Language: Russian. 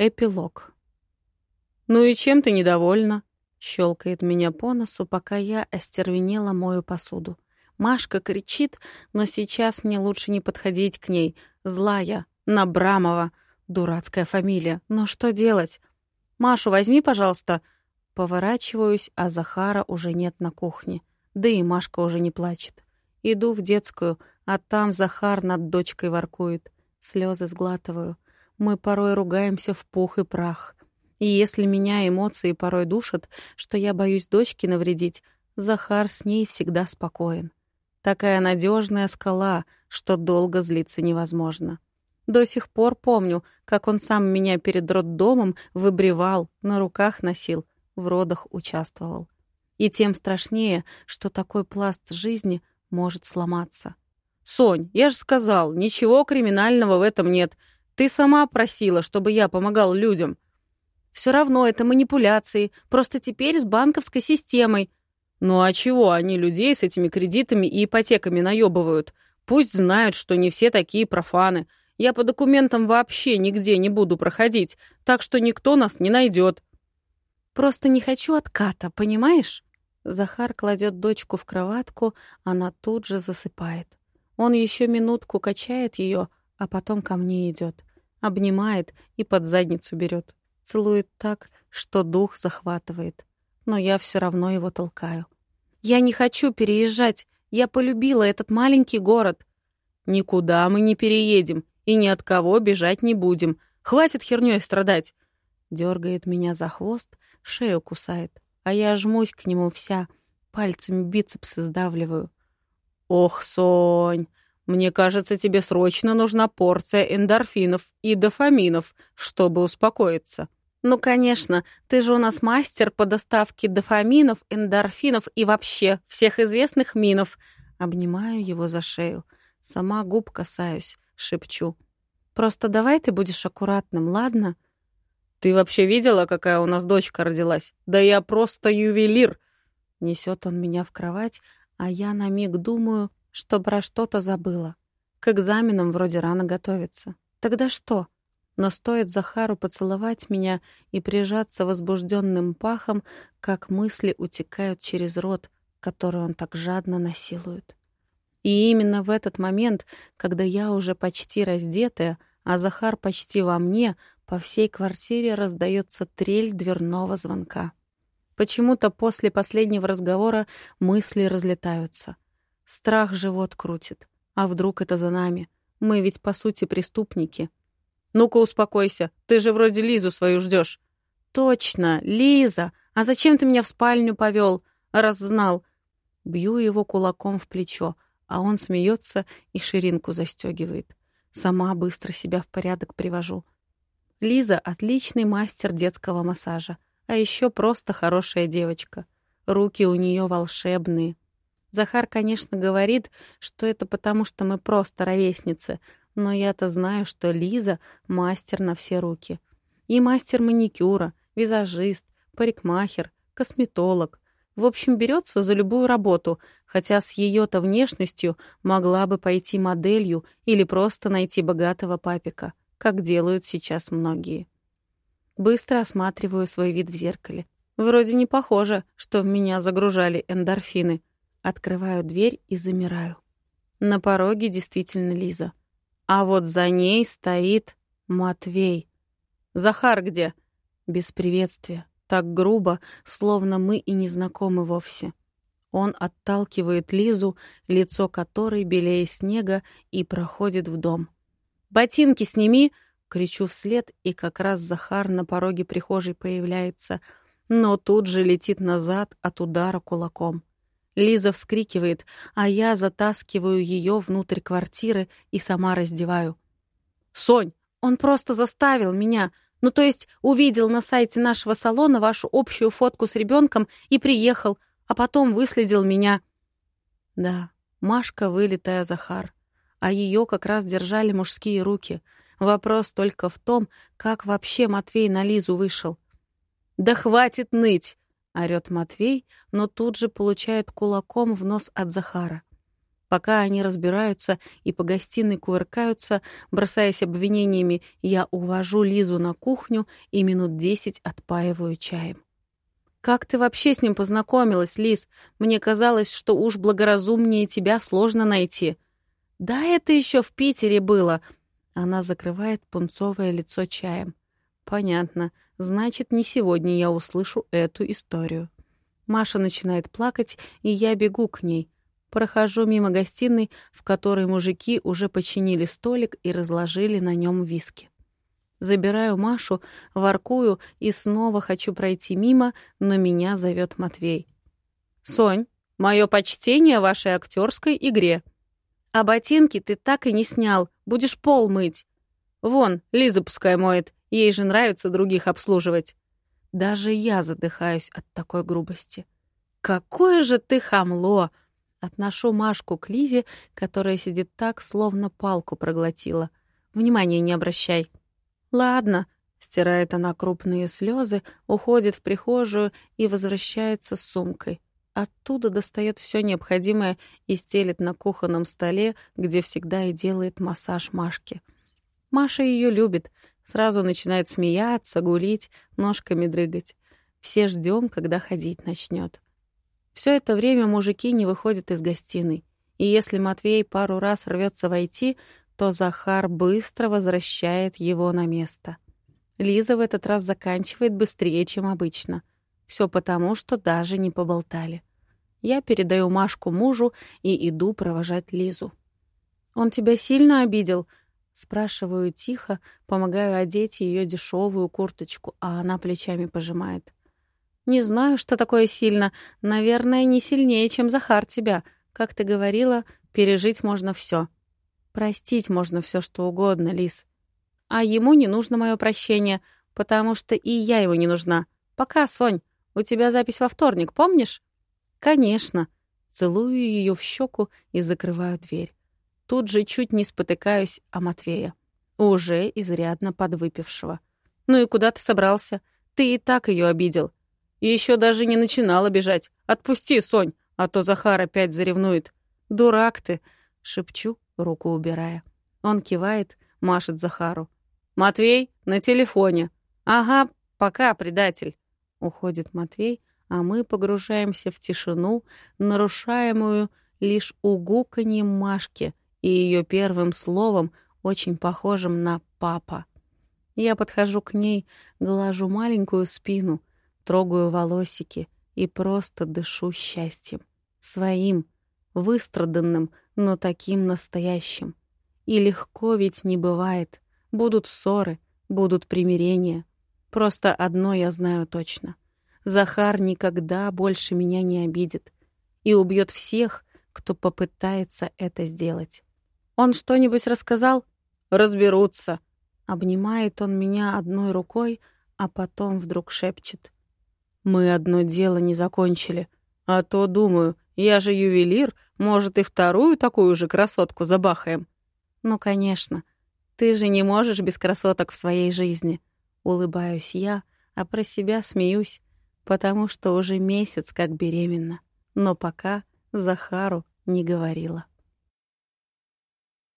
Эпилог. «Ну и чем ты недовольна?» — щелкает меня по носу, пока я остервенела мою посуду. Машка кричит, но сейчас мне лучше не подходить к ней. Злая, Набрамова. Дурацкая фамилия. Но что делать? «Машу возьми, пожалуйста». Поворачиваюсь, а Захара уже нет на кухне. Да и Машка уже не плачет. Иду в детскую, а там Захар над дочкой воркует. Слезы сглатываю. Мы порой ругаемся в пух и прах. И если меня эмоции порой душат, что я боюсь дочке навредить, Захар с ней всегда спокоен. Такая надежная скала, что долго злиться невозможно. До сих пор помню, как он сам меня перед роддомом выбривал, на руках носил, в родах участвовал. И тем страшнее, что такой пласт жизни может сломаться. «Сонь, я же сказал, ничего криминального в этом нет. Ты сама просила, чтобы я помогал людям. Все равно это манипуляции, просто теперь с банковской системой. Ну а чего они людей с этими кредитами и ипотеками наебывают? Пусть знают, что не все такие профаны. Я по документам вообще нигде не буду проходить, так что никто нас не найдет. Просто не хочу отката, понимаешь? Захар кладет дочку в кроватку, она тут же засыпает. Он еще минутку качает ее, а потом ко мне идет обнимает и под задницу берет. Целует так, что дух захватывает. Но я все равно его толкаю. «Я не хочу переезжать. Я полюбила этот маленький город». «Никуда мы не переедем и ни от кого бежать не будем. Хватит хернёй страдать». Дергает меня за хвост, шею кусает, а я жмусь к нему вся, пальцами бицепсы сдавливаю. «Ох, Сонь, мне кажется, тебе срочно нужна порция эндорфинов и дофаминов, чтобы успокоиться. Ну, конечно, ты же у нас мастер по доставке дофаминов, эндорфинов и вообще всех известных минов. Обнимаю его за шею. Сама губ касаюсь, шепчу. Просто давай ты будешь аккуратным, ладно? Ты вообще видела, какая у нас дочка родилась? Да я просто ювелир. Несет он меня в кровать, а я на миг думаю, что про что-то забыла. К экзаменам вроде рано готовиться. Тогда что? Но стоит Захару поцеловать меня и прижаться возбужденным пахом, как мысли утекают через рот, который он так жадно насилует. И именно в этот момент, когда я уже почти раздетая, а Захар почти во мне, по всей квартире раздается трель дверного звонка. Почему-то после последнего разговора мысли разлетаются — Страх живот крутит. А вдруг это за нами? Мы ведь, по сути, преступники. Ну-ка, успокойся. Ты же вроде Лизу свою ждешь. Точно, Лиза. А зачем ты меня в спальню повел? Раз знал. Бью его кулаком в плечо, а он смеется и ширинку застегивает. Сама быстро себя в порядок привожу. Лиза — отличный мастер детского массажа, а еще просто хорошая девочка. Руки у нее волшебные. Захар, конечно, говорит, что это потому, что мы просто ровесницы, но я-то знаю, что Лиза — мастер на все руки. И мастер маникюра, визажист, парикмахер, косметолог. В общем, берется за любую работу, хотя с ее-то внешностью могла бы пойти моделью или просто найти богатого папика, как делают сейчас многие. Быстро осматриваю свой вид в зеркале. Вроде не похоже, что в меня загружали эндорфины — Открываю дверь и замираю. На пороге действительно Лиза. А вот за ней стоит Матвей. «Захар где?» Без приветствия. Так грубо, словно мы и не знакомы вовсе. Он отталкивает Лизу, лицо которой белее снега, и проходит в дом. «Ботинки сними!» — кричу вслед, и как раз Захар на пороге прихожей появляется, но тут же летит назад от удара кулаком. Лиза вскрикивает, а я затаскиваю ее внутрь квартиры и сама раздеваю. «Сонь, он просто заставил меня. Ну, то есть увидел на сайте нашего салона вашу общую фотку с ребенком и приехал, а потом выследил меня». Да, Машка вылитая Захар, а ее как раз держали мужские руки. Вопрос только в том, как вообще Матвей на Лизу вышел. «Да хватит ныть!» — орёт Матвей, но тут же получает кулаком в нос от Захара. Пока они разбираются и по гостиной кувыркаются, бросаясь обвинениями, я увожу Лизу на кухню и минут десять отпаиваю чаем. «Как ты вообще с ним познакомилась, Лиз? Мне казалось, что уж благоразумнее тебя сложно найти». «Да это еще в Питере было!» Она закрывает пунцовое лицо чаем. «Понятно. Значит, не сегодня я услышу эту историю». Маша начинает плакать, и я бегу к ней — Прохожу мимо гостиной, в которой мужики уже починили столик и разложили на нем виски. Забираю Машу, воркую и снова хочу пройти мимо, но меня зовет Матвей. «Сонь, мое почтение вашей актерской игре. А ботинки ты так и не снял, будешь пол мыть. Вон, Лиза пускай моет, ей же нравится других обслуживать». Даже я задыхаюсь от такой грубости. «Какое же ты хамло!» Отношу Машку к Лизе, которая сидит так, словно палку проглотила. Внимания не обращай. Ладно, стирает она крупные слезы, уходит в прихожую и возвращается с сумкой. Оттуда достает все необходимое и стелит на кухонном столе, где всегда и делает массаж Машке. Маша ее любит, сразу начинает смеяться, гулить, ножками дрыгать. Все ждем, когда ходить начнет. Все это время мужики не выходят из гостиной. И если Матвей пару раз рвется войти, то Захар быстро возвращает его на место. Лиза в этот раз заканчивает быстрее, чем обычно. Все потому, что даже не поболтали. Я передаю Машку мужу и иду провожать Лизу. «Он тебя сильно обидел?» Спрашиваю тихо, помогаю одеть ее дешевую курточку, а она плечами пожимает. Не знаю, что такое сильно. Наверное, не сильнее, чем Захар тебя. Как ты говорила, пережить можно все. Простить можно все, что угодно, Лис. А ему не нужно мое прощение, потому что и я его не нужна. Пока, Сонь. У тебя запись во вторник, помнишь? Конечно. Целую ее в щеку и закрываю дверь. Тут же чуть не спотыкаюсь о Матвея, уже изрядно подвыпившего. Ну и куда ты собрался? Ты и так ее обидел. И еще даже не начинала бежать. Отпусти, Сонь, а то Захар опять заревнует. Дурак ты, шепчу, руку убирая. Он кивает, машет Захару. Матвей, на телефоне. Ага, пока, предатель. Уходит Матвей, а мы погружаемся в тишину, нарушаемую лишь угуканьем Машки и ее первым словом, очень похожим на «папа». Я подхожу к ней, глажу маленькую спину — трогаю волосики и просто дышу счастьем. Своим, выстраданным, но таким настоящим. И легко ведь не бывает. Будут ссоры, будут примирения. Просто одно я знаю точно. Захар никогда больше меня не обидит и убьет всех, кто попытается это сделать. Он что-нибудь рассказал? Разберутся. Обнимает он меня одной рукой, а потом вдруг шепчет. Мы одно дело не закончили. А то, думаю, я же ювелир, может, и вторую такую же красотку забахаем. Ну, конечно. Ты же не можешь без красоток в своей жизни. Улыбаюсь я, а про себя смеюсь, потому что уже месяц как беременна. Но пока Захару не говорила.